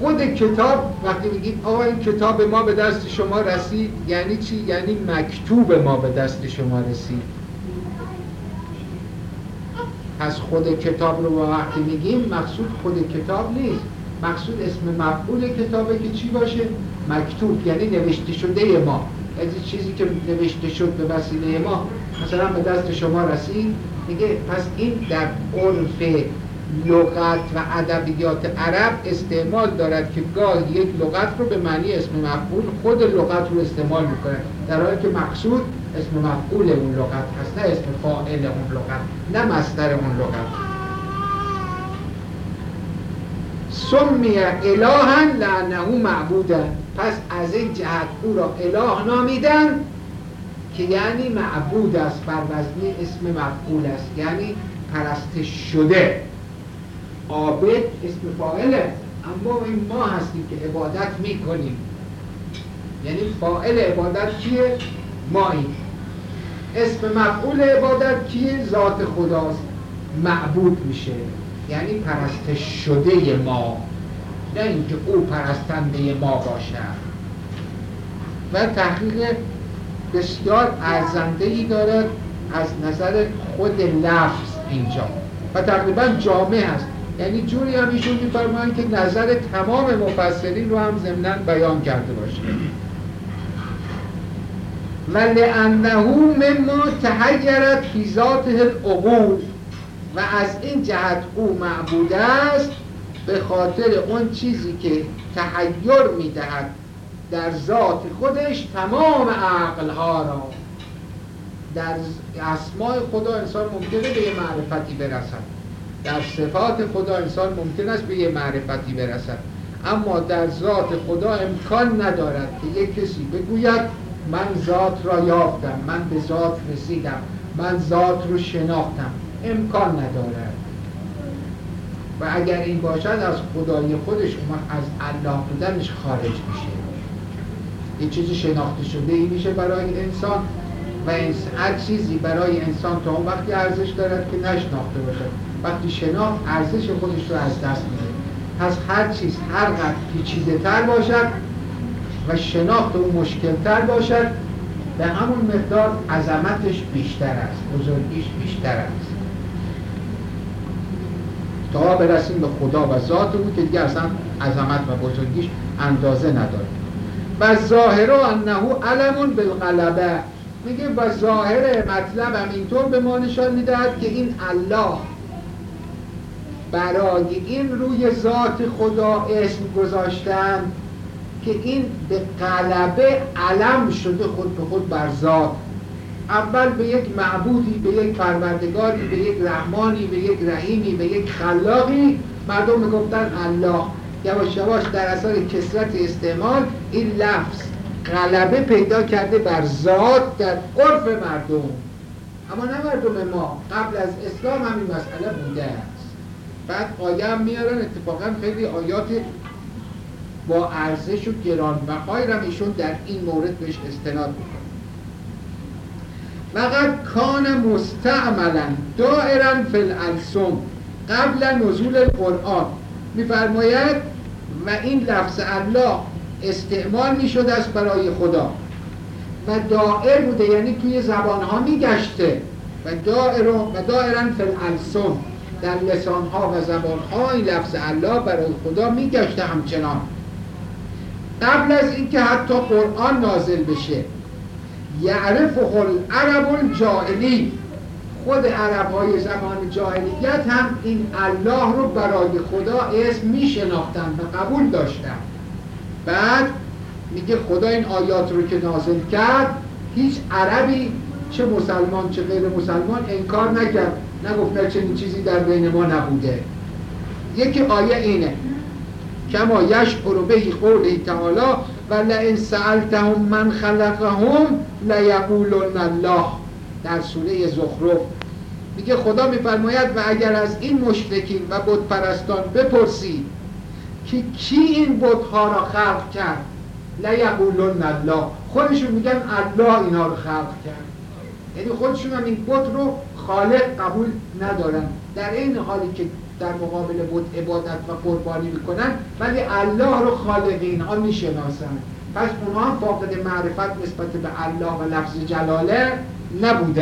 خود کتاب وقتی میگیم آقا این کتاب ما به دست شما رسید یعنی چی؟ یعنی مکتوب ما به دست شما رسید پس خود کتاب رو وقتی میگیم مقصود خود کتاب نیست مقصود اسم مفعول کتابه که چی باشه؟ مکتوب یعنی نوشته شده ما از چیزی که نوشته شد به وسیله ما مثلا به دست شما رسید میگه پس این در عرف لغت و ادبیات عرب استعمال دارد که گاه یک لغت رو به معنی اسم مفعول خود لغت رو استعمال می‌کنه در حالی که مقصود اسم مفعول اون لغت هست نه اسم فاعل اون لغت نه مصدر اون لغت. سمی الها لعنه معبودن پس از این جهت او را اله نامیدن که یعنی معبود است بر وزنی اسم مفعول است یعنی پرستش شده. عابد اسم فاعله. اما این ما هستیم که عبادت می‌کنیم. یعنی فاعل عبادت؟ مایی. اسم مفعول عبادت کیه؟ ذات خداست. معبود میشه. یعنی پرستش شده ما. نه اینکه او پرستنده ما باشد و تحقیق بسیار ارزنده ای دارد از نظر خود لفظ اینجا. و تقریبا جامع است. یعنی جوری هم ایشون میفرمایند که نظر تمام مفسرین رو هم ضمنا بیان کرده باشه. و لانه مما تحیرت فی ذاته العقول. و از این جهت او معبود است به خاطر اون چیزی که تحیر می‌دهد در ذات خودش تمام عقلها را. در اسماع خدا انسان ممکنه به یه معرفتی برسد. در صفات خدا انسان ممکن است به یه معرفتی برسد. اما در ذات خدا امکان ندارد که یک کسی بگوید من ذات را یافتم من به ذات رسیدم من ذات رو شناختم. امکان ندارد. و اگر این باشد از خدای خودش اون از الله بودنش خارج میشه. یه چیزی شناخته شده ای میشه برای انسان. و هر چیزی برای انسان تا اون وقتی ارزش دارد که نشناخته باشد. وقتی شناخت ارزش خودش رو از دست میده. پس هر چیز هر قدر پیچیده تر باشد و شناخت اون مشکل تر باشد به همون مقدار عظمتش بیشتر است بزرگیش بیشتر است. تا برسیم به خدا و ذات او که دیگه اصلا عظمت و بزرگیش اندازه نداره. و ظاهر انه علم بالغلبه میگه و ظاهر مطلب هم اینطور به ما نشان می‌دهد که این الله برای این روی ذات خدا اسم گذاشتن که این به قلبه علم شده خود به خود بر ذات. اول به یک معبودی به یک پروردگاری به یک رحمانی به یک رحیمی به یک خلاقی مردم می‌گفتن الله. یواش یواش در اثر کسرت استعمال این لفظ غلبه پیدا کرده بر ذات در عرف مردم. اما نه مردم ما قبل از اسلام همین مسئله بوده بعد آیه هم میارن اتفاقا خیلی آیات با ارزش و گرانبهای هم ایشون در این مورد بهش استناد می‌کنن. فقط کان مستعملا دائرا فی قبل نزول القرآن. میفرماید و این لفظ الله استعمال می‌شده است برای خدا. و دائر بوده یعنی توی زبانها میگشته. و دائر و دائرا فی در ها و زبانها این لفظ الله برای خدا میگشته همچنان. قبل از اینکه حتی قرآن نازل بشه یعرف العرب الجاهلی. خود عرب های زمان جاهلیت هم این الله رو برای خدا اسم میشناختن و قبول داشتن. بعد میگه خدا این آیات رو که نازل کرد هیچ عربی چه مسلمان چه غیر مسلمان انکار نکرد. نگفت نه چنین چیزی در بین ما نبوده. یکی آیه اینه کما یشعر بهی قوله تعالی و لئن سألتهم من خلقهم لیقولن الله در سوره زخرف. میگه خدا میفرماید و اگر از این مشرکین و بت پرستان بپرسید که کی این بتها را خلق کرد؟ لیقولن الله. خودشون میگن الله اینا رو خلق کرد. یعنی خودشون هم این بت رو خالق قبول ندارن. در این حالی که در مقابل بود عبادت و قربانی می‌کنن ولی الله رو خالق اینها می‌شناسن. پس اونها فاقد معرفت نسبت به الله و لفظ جلاله نبوده